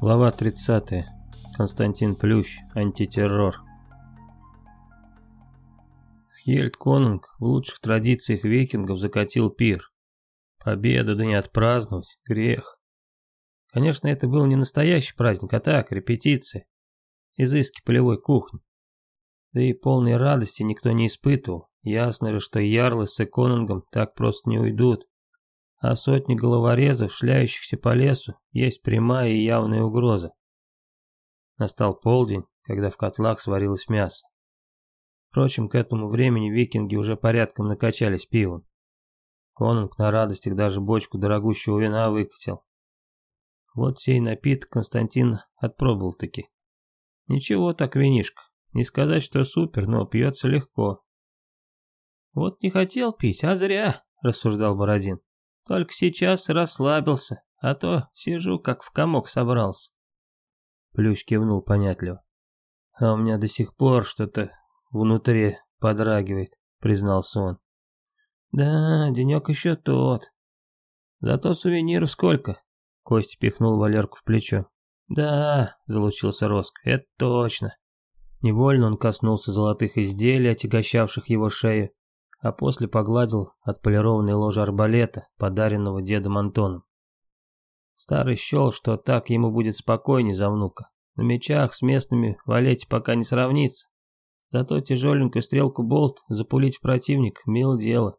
Глава 30. Константин Плющ. Антитеррор. Хельд Конунг в лучших традициях викингов закатил пир. Победа, да не отпраздновать, грех. Конечно, это был не настоящий праздник, а так, репетиция. Изыски полевой кухни. Да и полной радости никто не испытывал. Ясно же, что ярлы с Конунгом так просто не уйдут а сотни головорезов, шляющихся по лесу, есть прямая и явная угроза. Настал полдень, когда в котлах сварилось мясо. Впрочем, к этому времени викинги уже порядком накачались пивом. Конунг на радостях даже бочку дорогущего вина выкатил. Вот сей напиток Константин отпробовал-таки. Ничего так винишка. Не сказать, что супер, но пьется легко. Вот не хотел пить, а зря, рассуждал Бородин. Только сейчас расслабился, а то сижу, как в комок собрался. Плющ кивнул понятливо. А у меня до сих пор что-то внутри подрагивает, признался он. Да, денек еще тот. Зато сувениров сколько? Костя пихнул Валерку в плечо. Да, залучился Роск, это точно. Невольно он коснулся золотых изделий, отягощавших его шею, а после погладил отполированный ложе арбалета, подаренного дедом Антоном. Старый счел, что так ему будет спокойнее за внука. На мечах с местными валете пока не сравнится. Зато тяжеленькую стрелку болт запулить в противник – мило дело.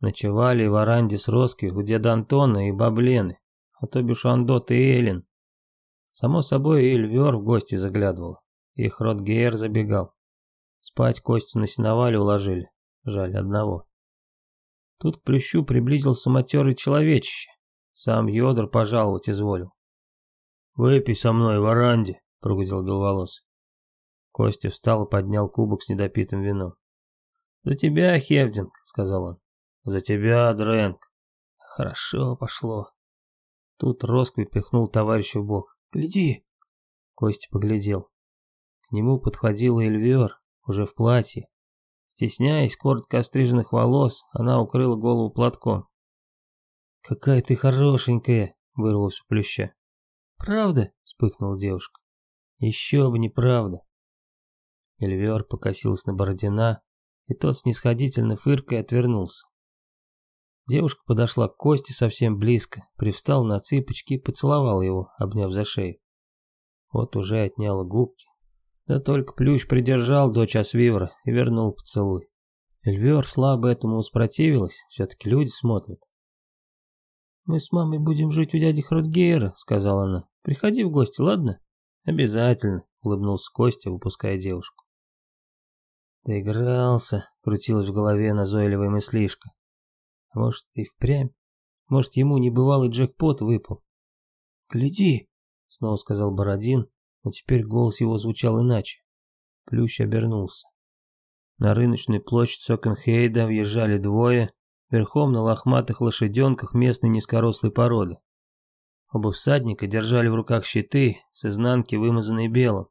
Ночевали в Аранде с Роски у деда Антона и баблены, а то бишь и Эллен. Само собой и Эльвер в гости заглядывал. Их род забегал. Спать Костю на сеновале уложили. Жаль одного. Тут к плющу приблизился матерый человечище. Сам Йодор пожаловать изволил. «Выпей со мной в оранде», — прогудел Беловолосый. Костя встал и поднял кубок с недопитым вином. «За тебя, Хевдинг», — сказал он. «За тебя, Дрэнк». «Хорошо пошло». Тут Роскви пихнул товарища в бок. «Гляди!» Костя поглядел. К нему подходила Эльвиор, уже в платье, Стесняясь коротко остриженных волос, она укрыла голову платком. «Какая ты хорошенькая!» — вырвалась у плюща. «Правда?» — вспыхнула девушка. «Еще бы неправда!» Эльвер покосилась на Бородина, и тот снисходительно фыркой отвернулся. Девушка подошла к Косте совсем близко, привстала на цыпочки и поцеловала его, обняв за шею. Вот уже отняла губки, да только Плющ придержал дочь Освивра и вернул поцелуй. Эльвер слабо этому воспротивилась, все-таки люди смотрят. «Мы с мамой будем жить у дяди Хрутгейра», — сказала она. «Приходи в гости, ладно?» «Обязательно», — улыбнулся Костя, выпуская девушку. «Доигрался», — крутилась в голове назойливая мыслишка. «А «Может, и впрямь? Может, ему небывалый джекпот выпал?» «Гляди», — снова сказал Бородин, но теперь голос его звучал иначе. Плющ обернулся. На рыночную площадь Сокенхейда въезжали двое, верхом на лохматых лошаденках местной низкорослой породы. Оба всадника держали в руках щиты с изнанки, вымазанные белым.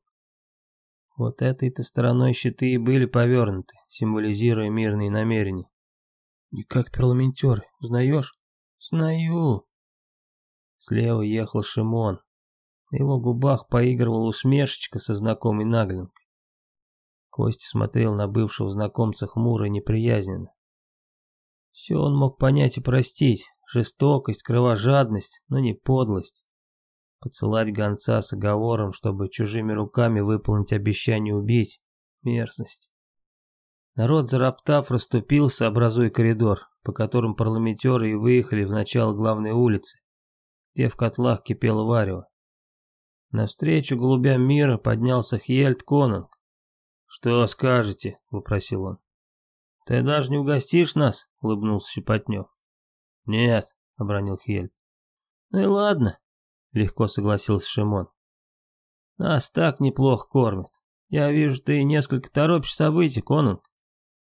Вот этой-то стороной щиты и были повернуты, символизируя мирные намерения. «Не как парламентеры, знаешь? «Знаю!» Слева ехал Шимон, на его губах поигрывал усмешечка со знакомой наглинкой. Костя смотрел на бывшего знакомца хмуро и неприязненно. Все он мог понять и простить, жестокость, кровожадность, но не подлость. Поцелать гонца с оговором, чтобы чужими руками выполнить обещание убить — мерзность. Народ, зароптав, расступился, образуя коридор, по которым парламентеры и выехали в начало главной улицы, где в котлах кипело варево. Навстречу голубям мира поднялся Хьельд Конанг. «Что скажете?» — вопросил он. «Ты даже не угостишь нас?» — улыбнулся Щепотнев. «Нет», — обронил Хельд. «Ну и ладно», — легко согласился Шимон. «Нас так неплохо кормят. Я вижу, ты несколько торопишь событий, Конунг.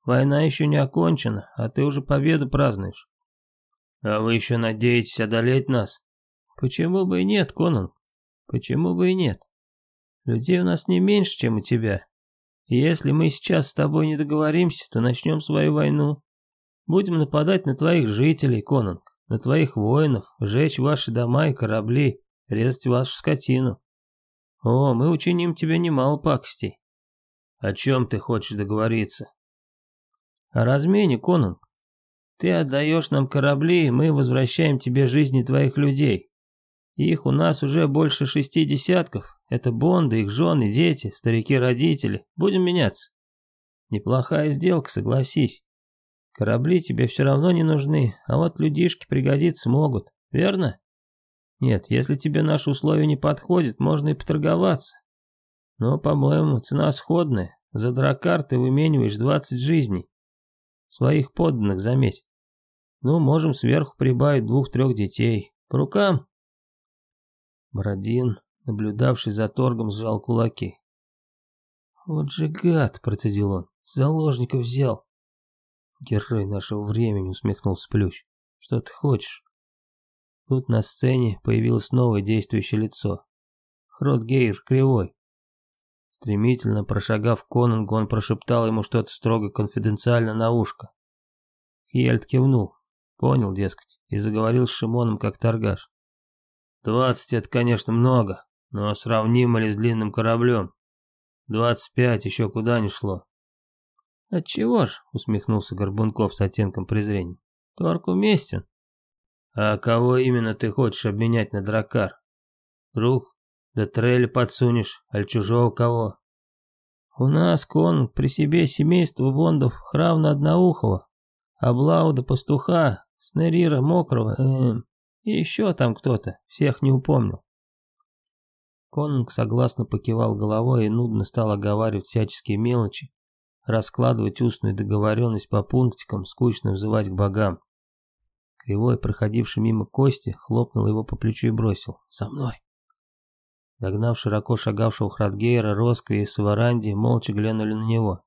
Война еще не окончена, а ты уже победу празднуешь». «А вы еще надеетесь одолеть нас?» «Почему бы и нет, Конунг? Почему бы и нет? Людей у нас не меньше, чем у тебя. И если мы сейчас с тобой не договоримся, то начнем свою войну. Будем нападать на твоих жителей, Конанг, на твоих воинов, сжечь ваши дома и корабли, резать вашу скотину. О, мы учиним тебе немало пакостей. О чем ты хочешь договориться? О размене, Конанг. Ты отдаешь нам корабли, и мы возвращаем тебе жизни твоих людей. Их у нас уже больше шести десятков. Это бонды, их жены, дети, старики-родители. Будем меняться. Неплохая сделка, согласись. Корабли тебе все равно не нужны, а вот людишки пригодиться могут, верно? Нет, если тебе наши условия не подходят, можно и поторговаться. Но, по-моему, цена сходная. За дракар ты вымениваешь 20 жизней. Своих подданных, заметь. Ну, можем сверху прибавить двух-трех детей. По рукам? Бородин, наблюдавший за торгом, сжал кулаки. «Вот же гад!» – процедил он. «Заложников взял!» «Герой нашего времени!» – усмехнулся Плющ. «Что ты хочешь?» Тут на сцене появилось новое действующее лицо. Хротгейр Кривой. Стремительно прошагав Конунгу, он прошептал ему что-то строго конфиденциально на ушко. Хельд кивнул. Понял, дескать, и заговорил с Шимоном как торгаш. Двадцать — это, конечно, много, но сравнимо ли с длинным кораблем? Двадцать пять еще куда ни шло. «Отчего ж?» — усмехнулся Горбунков с оттенком презрения. «Торг уместен». «А кого именно ты хочешь обменять на дракар? Друг? Да трель подсунешь, аль чужого кого?» «У нас кон при себе семейство бондов хравна одноухого, а блауда пастуха, снерира мокрого, эм, и еще там кто-то, всех не упомнил. Конунг согласно покивал головой и нудно стал оговаривать всяческие мелочи, раскладывать устную договоренность по пунктикам, скучно взывать к богам. Кривой, проходивший мимо Кости, хлопнул его по плечу и бросил "Со мной!». Догнав широко шагавшего Храдгейра, Роскви и Саваранди, молча глянули на него.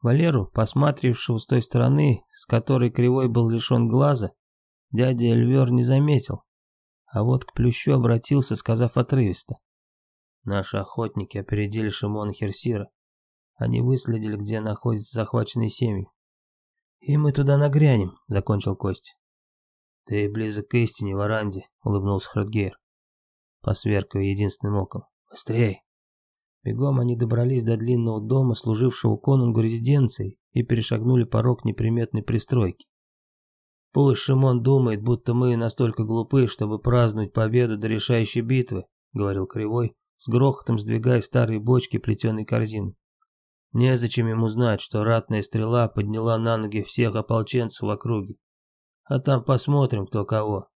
Валеру, посматрившего с той стороны, с которой Кривой был лишен глаза, дядя Эльвер не заметил, а вот к Плющу обратился, сказав отрывисто. Наши охотники опередили Шимона Херсира. Они выследили, где находятся захваченные семьи. «И мы туда нагрянем», — закончил Кость. «Ты близок к истине, Варанди», — улыбнулся Храдгейр, посверкивая единственным оком. «Быстрей!» Бегом они добрались до длинного дома, служившего конунгу резиденцией, и перешагнули порог неприметной пристройки. Пусть Шимон думает, будто мы настолько глупы, чтобы праздновать победу до решающей битвы, говорил Кривой, с грохотом сдвигая старые бочки плетеной корзины. Незачем ему знать, что ратная стрела подняла на ноги всех ополченцев в округе. А там посмотрим, кто кого.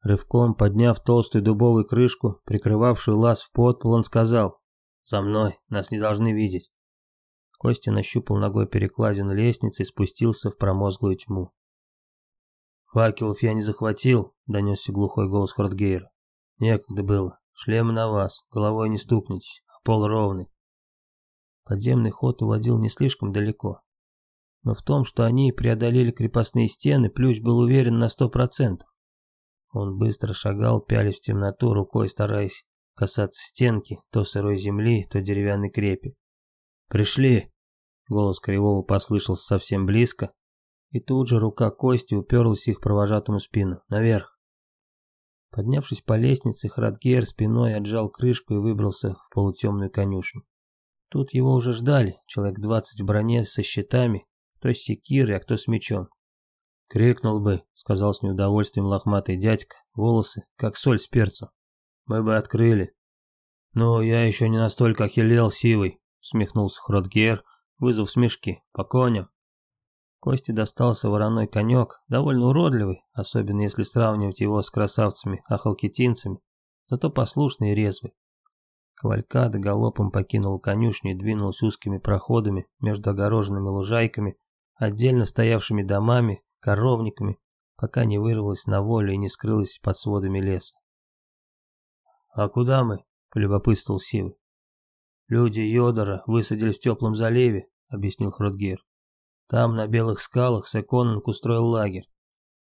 Рывком подняв толстую дубовую крышку, прикрывавшую лаз в подпол, он сказал «За мной, нас не должны видеть». Костя нащупал ногой перекладину лестницы и спустился в промозглую тьму. «Факелов я не захватил», — донесся глухой голос Хортгейра. «Некогда было. Шлемы на вас, головой не стукнетесь, а пол ровный». Подземный ход уводил не слишком далеко. Но в том, что они преодолели крепостные стены, Плющ был уверен на сто процентов. Он быстро шагал, пялись в темноту, рукой стараясь касаться стенки, то сырой земли, то деревянной крепи. «Пришли!» — голос Кривого послышался совсем близко, и тут же рука Кости уперлась их провожатому спину. Наверх. Поднявшись по лестнице, Храдгейр спиной отжал крышку и выбрался в полутемную конюшню. Тут его уже ждали, человек двадцать в броне со щитами, кто с секирой, а кто с мечом. «Крикнул бы», — сказал с неудовольствием лохматый дядька, волосы, как соль с перцем. «Мы бы открыли». Но я еще не настолько охилел сивый», — смехнулся Хротгер, вызвав смешки. «По коням». Кости достался вороной конек, довольно уродливый, особенно если сравнивать его с красавцами-ахалкетинцами, зато послушный и резвый. Кавалькада галопом покинула конюшню и двинулась узкими проходами между огороженными лужайками, отдельно стоявшими домами, коровниками, пока не вырвалась на волю и не скрылась под сводами леса. «А куда мы?» — полюбопытствовал Сивы. «Люди Йодора высадились в теплом заливе», — объяснил Хротгейр. Там, на белых скалах, Секонанг устроил лагерь.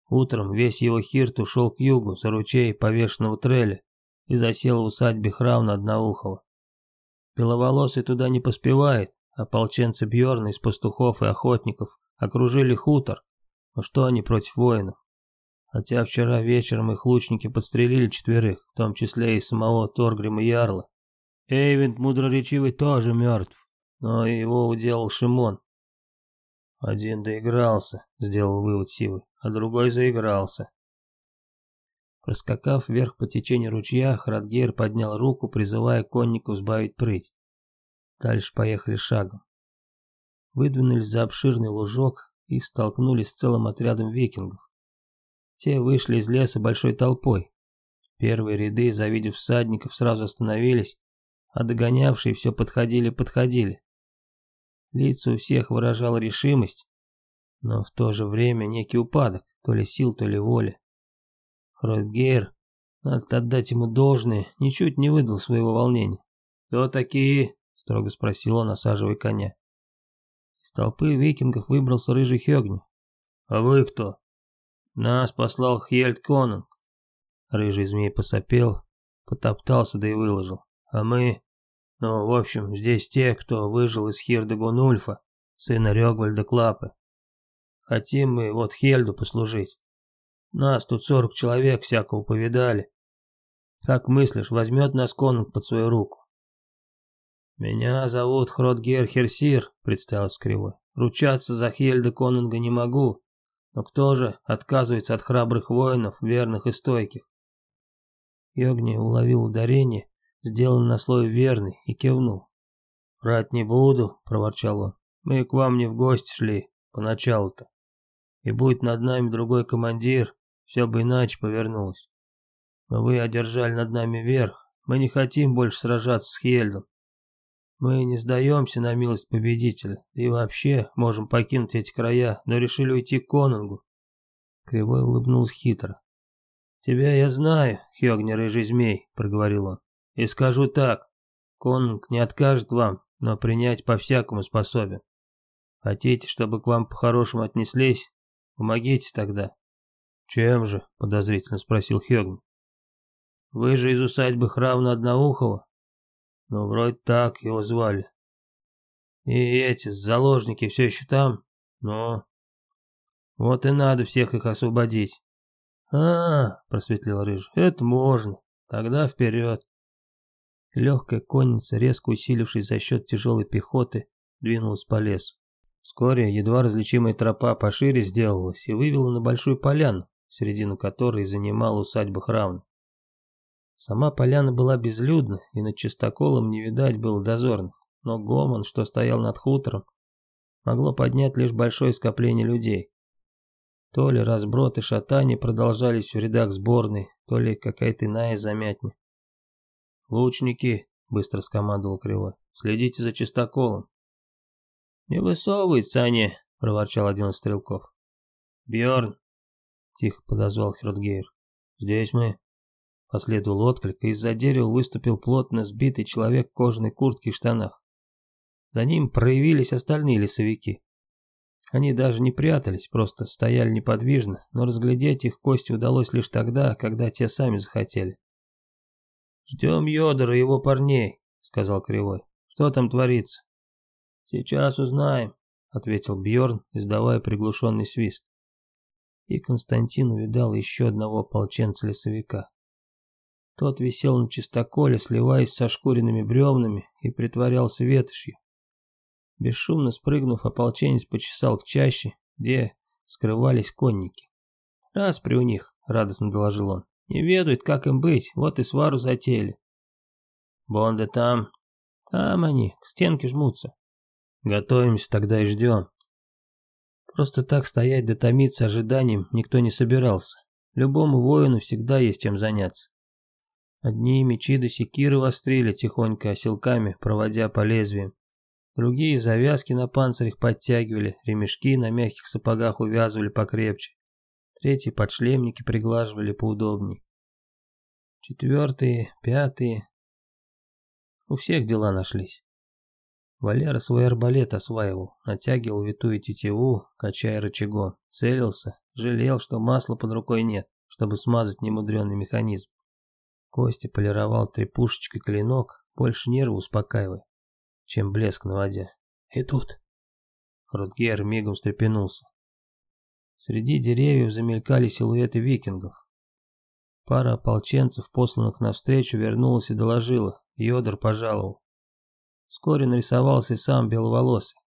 Утром весь его хирт ушел к югу, за ручей повешенного треля, и засел в усадьбе Хравна Одноухова. Беловолосый туда не поспевает, а ополченцы Бьорна из пастухов и охотников окружили хутор, но что они против воинов? Хотя вчера вечером их лучники подстрелили четверых, в том числе и самого Торгрима Ярла. Эйвент Мудроречивый тоже мертв, но его уделал Шимон, один доигрался, сделал вывод силы, а другой заигрался. Проскакав вверх по течению ручья, Храдгейр поднял руку, призывая конников сбавить прыть. Дальше поехали шагом. Выдвинулись за обширный лужок и столкнулись с целым отрядом викингов. Те вышли из леса большой толпой. Первые ряды, завидев всадников, сразу остановились, а догонявшие все подходили-подходили. Лица у всех выражала решимость, но в то же время некий упадок, то ли сил, то ли воли. Хротгейр, надо отдать ему должное, ничуть не выдал своего волнения. «Кто такие?» — строго спросил он, осаживая коня. Из толпы викингов выбрался рыжий Хёгни. «А вы кто?» «Нас послал Хьельд Конунг». Рыжий змей посопел, потоптался да и выложил. «А мы...» Ну, в общем, здесь те, кто выжил из Хирды Гунульфа, сына Рёгвальда Клапы. Хотим мы вот Хельду послужить. Нас тут сорок человек всякого повидали. Как мыслишь, возьмет нас конунг под свою руку? Меня зовут Хротгер Херсир, представился кривой. Ручаться за Хельда конунга не могу, но кто же отказывается от храбрых воинов, верных и стойких? Йогни уловил ударение сделал на слой верный и кивнул. «Врать не буду», — проворчал он. «Мы к вам не в гости шли, поначалу-то. И будет над нами другой командир, все бы иначе повернулось. Но вы одержали над нами верх. Мы не хотим больше сражаться с Хельдом. Мы не сдаемся на милость победителя, да и вообще можем покинуть эти края, но решили уйти к Конунгу». Кривой улыбнулся хитро. «Тебя я знаю, Хёгнер и Жизмей», — проговорил он. И скажу так, конунг не откажет вам, но принять по-всякому способен. Хотите, чтобы к вам по-хорошему отнеслись? Помогите тогда. Чем же? Подозрительно спросил Хёгн. Вы же из усадьбы Хравна Одноухова? Ну, вроде так его звали. И эти заложники все еще там? Ну, вот и надо всех их освободить. А, -а, -а просветлил Рыжий, это можно. Тогда вперед. Легкая конница, резко усилившись за счет тяжелой пехоты, двинулась по лесу. Вскоре едва различимая тропа пошире сделалась и вывела на большую поляну, середину которой занимала усадьба Хравна. Сама поляна была безлюдна, и над чистоколом не видать было дозорных, но гомон, что стоял над хутором, могло поднять лишь большое скопление людей. То ли разброд и шатание продолжались в рядах сборной, то ли какая-то иная замятня. «Лучники!» — быстро скомандовал Кривой, «Следите за чистоколом!» «Не высовывай, Саня!» — проворчал один из стрелков. «Бьерн!» — тихо подозвал Хердгейр. «Здесь мы!» Последовал отклик, и из-за дерева выступил плотно сбитый человек в кожаной куртке и штанах. За ним проявились остальные лесовики. Они даже не прятались, просто стояли неподвижно, но разглядеть их кости удалось лишь тогда, когда те сами захотели. «Ждем Йодора и его парней», — сказал Кривой. «Что там творится?» «Сейчас узнаем», — ответил Бьорн, издавая приглушенный свист. И Константин увидал еще одного ополченца-лесовика. Тот висел на чистоколе, сливаясь со шкуренными бревнами и притворялся ветошью. Бесшумно спрыгнув, ополченец почесал к чаще, где скрывались конники. «Раз при у них», — радостно доложил он. Не ведают, как им быть, вот и свару затеяли. Бонды там. Там они, к стенке жмутся. Готовимся тогда и ждем. Просто так стоять да томиться ожиданием никто не собирался. Любому воину всегда есть чем заняться. Одни мечи до секиры вострили тихонько оселками, проводя по лезвиям. Другие завязки на панцирях подтягивали, ремешки на мягких сапогах увязывали покрепче. Третьи подшлемники приглаживали поудобней. Четвертые, пятые. У всех дела нашлись. Валера свой арбалет осваивал, натягивал витую тетиву, качая рычагом, целился, жалел, что масла под рукой нет, чтобы смазать немудренный механизм. Костя полировал трепушечкой клинок, больше нервы успокаивая, чем блеск на воде. «Идут!» Рутгер мигом встрепенулся, Среди деревьев замелькали силуэты викингов. Пара ополченцев, посланных навстречу, вернулась и доложила. Йодор пожаловал. Вскоре нарисовался и сам беловолосый.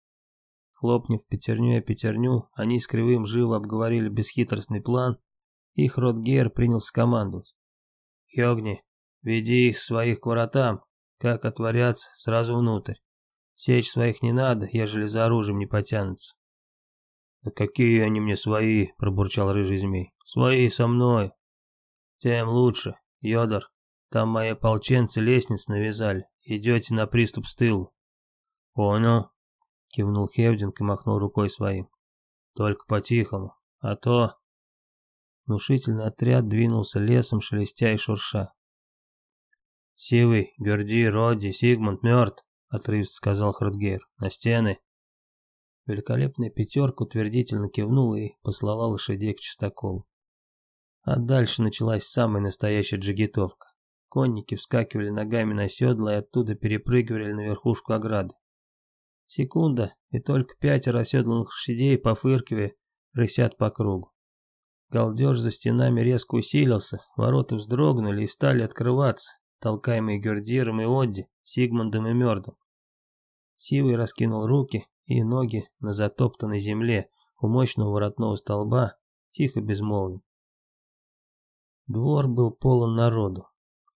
Хлопнув пятерню и пятерню, они с Кривым живо обговорили бесхитростный план, и Хротгейр принялся командовать. «Хёгни, веди их своих к воротам, как отворятся, сразу внутрь. Сечь своих не надо, ежели за оружием не потянутся. «Да какие они мне свои!» – пробурчал рыжий змей. «Свои со мной!» «Тем лучше, Йодор. Там мои ополченцы лестниц навязали. Идете на приступ с тылу». «Понял», – кивнул Хевдинг и махнул рукой своим. «Только по-тихому, а то...» Внушительный отряд двинулся лесом, шелестя и шурша. «Сивый, Герди, Родди, Сигмунд мертв», — отрывисто сказал Храдгейр. «На стены». Великолепная пятерка утвердительно кивнула и послала лошадей к чистоколу. А дальше началась самая настоящая джигитовка. Конники вскакивали ногами на седла и оттуда перепрыгивали на верхушку ограды. Секунда, и только пятеро оседланных лошадей, пофыркивая, рысят по кругу. Галдеж за стенами резко усилился, ворота вздрогнули и стали открываться, толкаемые Гердиром и Одди, Сигмундом и Мердом. Сивый раскинул руки, и ноги на затоптанной земле у мощного воротного столба тихо безмолвен. Двор был полон народу.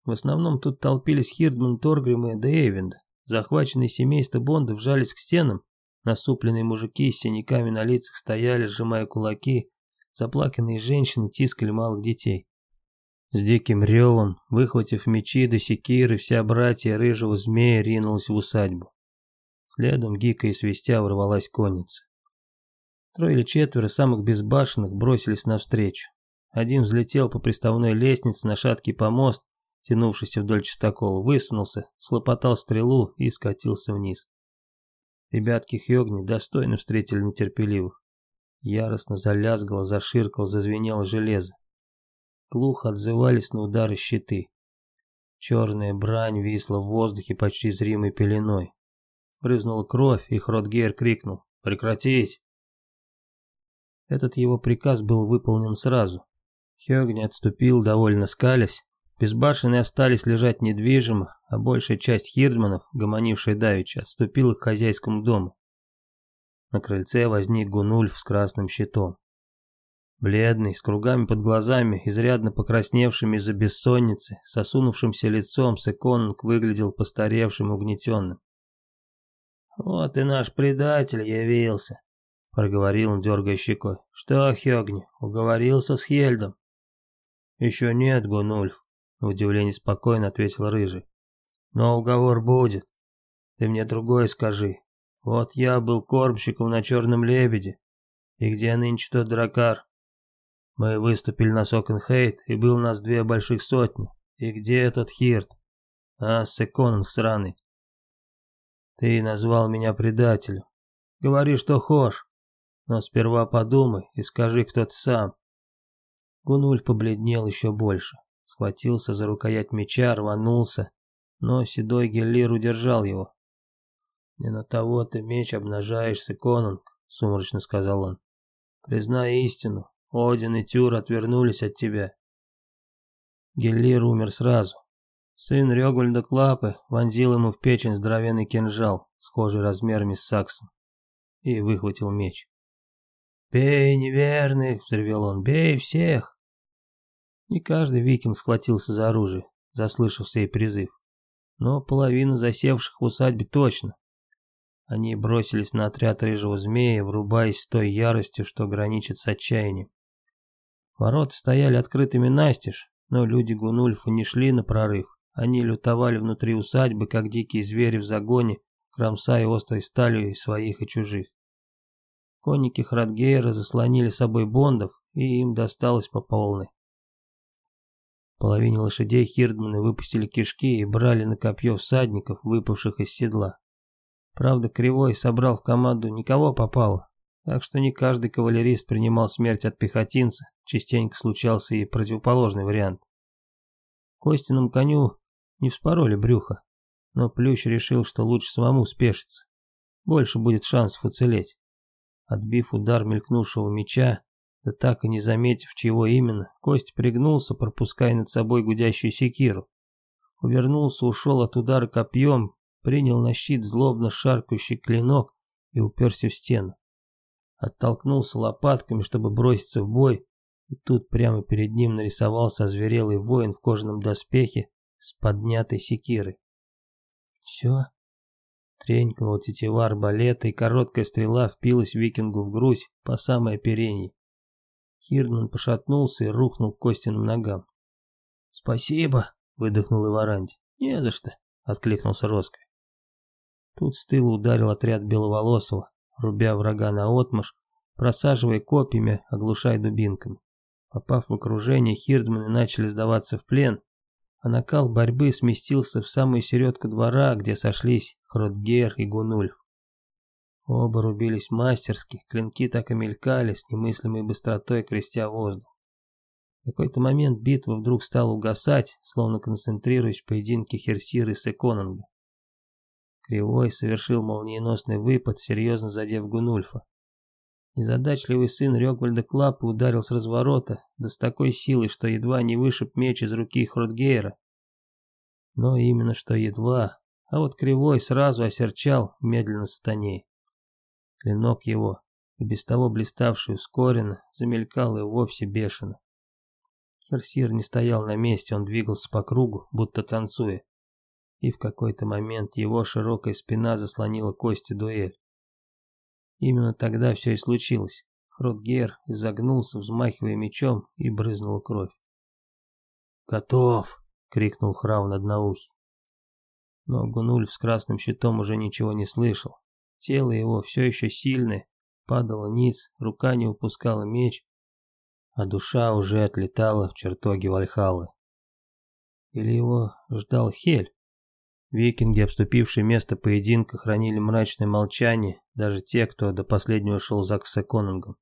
В основном тут толпились Хирдман, Торгрим и Дейвинд. Захваченные семейства Бонда вжались к стенам, насупленные мужики с синяками на лицах стояли, сжимая кулаки, заплаканные женщины тискали малых детей. С диким ревом, выхватив мечи до да секиры, вся братья рыжего змея ринулась в усадьбу. Следом дико и свистя ворвалась конница. Трое или четверо самых безбашенных бросились навстречу. Один взлетел по приставной лестнице на шаткий помост, тянувшийся вдоль чистокола, высунулся, слопотал стрелу и скатился вниз. Ребятки Хёгни достойно встретили нетерпеливых. Яростно залязгало, заширкало, зазвенело железо. Глухо отзывались на удары щиты. Черная брань висла в воздухе почти зримой пеленой брызнула кровь, и Хротгейр крикнул «Прекратить!». Этот его приказ был выполнен сразу. Хёгни отступил, довольно скалясь. Безбашенные остались лежать недвижимо, а большая часть хирдманов, гомонившая давеча, отступила к хозяйскому дому. На крыльце возник Гунульф с красным щитом. Бледный, с кругами под глазами, изрядно покрасневшим из-за бессонницы, сосунувшимся лицом, Секонг выглядел постаревшим и угнетенным. «Вот и наш предатель явился», — проговорил он, дергая щекой. «Что, Хёгни, уговорился с Хельдом?» «Еще нет, Гунульф», — на удивление спокойно ответил Рыжий. «Но уговор будет. Ты мне другое скажи. Вот я был кормщиком на Черном Лебеде. И где нынче тот дракар?» Мы выступили на Сокенхейт, и был у нас две больших сотни. И где этот Хирт? А, с Эконунг сраный. Ты назвал меня предателем. Говори, что хошь. Но сперва подумай и скажи, кто ты сам. Гунуль побледнел еще больше. Схватился за рукоять меча, рванулся. Но седой Геллир удержал его. «Не на того ты меч обнажаешься, конунг», — сумрачно сказал он. «Признай истину, Один и Тюр отвернулись от тебя». Геллир умер сразу, Сын Регульда Клапы вонзил ему в печень здоровенный кинжал, схожий размерами с саксом, и выхватил меч. «Бей неверных!» — взревел он. «Бей всех!» Не каждый викинг схватился за оружие, заслышав сей призыв. Но половина засевших в усадьбе точно. Они бросились на отряд рыжего змея, врубаясь с той яростью, что граничит с отчаянием. Ворота стояли открытыми настежь, но люди Гунульфа не шли на прорыв, они лютовали внутри усадьбы, как дикие звери в загоне, кромсая острой сталью и своих, и чужих. Конники Храдгейра заслонили собой бондов, и им досталось по полной. Половине лошадей хирдманы выпустили кишки и брали на копье всадников, выпавших из седла. Правда, Кривой собрал в команду никого попало, так что не каждый кавалерист принимал смерть от пехотинца, частенько случался и противоположный вариант. Костиному коню не вспороли брюха, но Плющ решил, что лучше самому спешиться. Больше будет шансов уцелеть. Отбив удар мелькнувшего меча, да так и не заметив, чего именно, Кость пригнулся, пропуская над собой гудящую секиру. Увернулся, ушел от удара копьем, принял на щит злобно шаркающий клинок и уперся в стену. Оттолкнулся лопатками, чтобы броситься в бой, и тут прямо перед ним нарисовался озверелый воин в кожаном доспехе с поднятой секиры. «Все?» Тренькнула тетива арбалета, и короткая стрела впилась викингу в грудь по самое оперении. Хирнан пошатнулся и рухнул к Костиным ногам. «Спасибо!» — выдохнул Иваранди. «Не за что!» — откликнулся Роско. Тут с тыла ударил отряд Беловолосого, рубя врага на отмаш, просаживая копьями, оглушая дубинками. Попав в окружение, хирдманы начали сдаваться в плен, а накал борьбы сместился в самую середку двора, где сошлись Хротгер и Гунульф. Оба рубились мастерски, клинки так и мелькали с немыслимой быстротой, крестя воздух. В какой-то момент битва вдруг стала угасать, словно концентрируясь в поединке Херсиры с Эконанга. Кривой совершил молниеносный выпад, серьезно задев Гунульфа. Незадачливый сын Рёгвальда Клапа ударил с разворота, да с такой силой, что едва не вышиб меч из руки Хротгейра. Но именно что едва, а вот Кривой сразу осерчал медленно сатаней. Клинок его, и без того блиставший ускоренно, замелькал и вовсе бешено. Херсир не стоял на месте, он двигался по кругу, будто танцуя. И в какой-то момент его широкая спина заслонила кости дуэль. Именно тогда все и случилось. Хротгер изогнулся, взмахивая мечом, и брызнула кровь. «Готов!» — крикнул Храу над наухи. Но Гунульф с красным щитом уже ничего не слышал. Тело его все еще сильное, падало низ, рука не упускала меч, а душа уже отлетала в чертоге Вальхалы. Или его ждал Хель? Викинги, обступившие место поединка, хранили мрачное молчание, даже те, кто до последнего шел за Ксеконингом.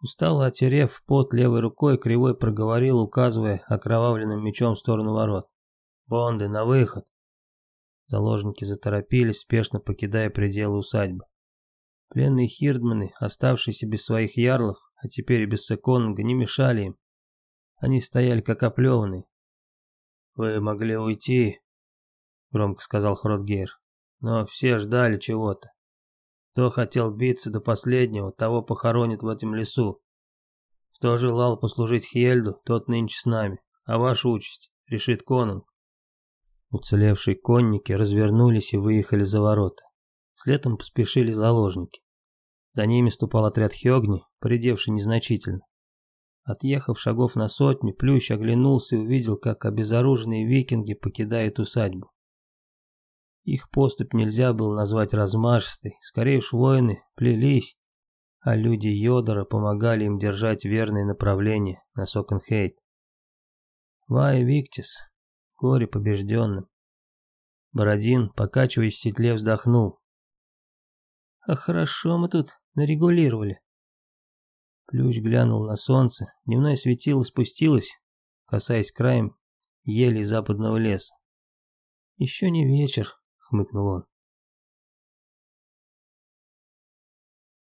Устало отерев пот левой рукой, кривой проговорил, указывая окровавленным мечом в сторону ворот. «Бонды, на выход!» Заложники заторопились, спешно покидая пределы усадьбы. Пленные хирдманы, оставшиеся без своих ярлов, а теперь и без Секонунга, не мешали им. Они стояли как оплеванные. «Вы могли уйти», громко сказал Хротгейр. Но все ждали чего-то. Кто хотел биться до последнего, того похоронят в этом лесу. Кто желал послужить Хельду, тот нынче с нами. А ваша участь решит Конунг. Уцелевшие конники развернулись и выехали за ворота. Следом поспешили заложники. За ними ступал отряд Хёгни, придевший незначительно. Отъехав шагов на сотню, Плющ оглянулся и увидел, как обезоруженные викинги покидают усадьбу. Их поступь нельзя было назвать размашистой, скорее уж воины плелись, а люди Йодора помогали им держать верное направление на Сокенхейт. Вай Виктис, горе побежденным. Бородин, покачиваясь в седле, вздохнул. А хорошо мы тут нарегулировали. Плющ глянул на солнце, дневное светило спустилось, касаясь краем ели западного леса. Еще не вечер, хмыкнул он.